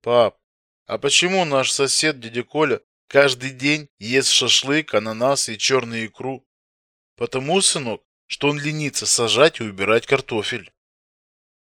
Пап, а почему наш сосед дядя Коля каждый день ест шашлык, ананас и черную икру? Потому, сынок, что он ленится сажать и убирать картофель.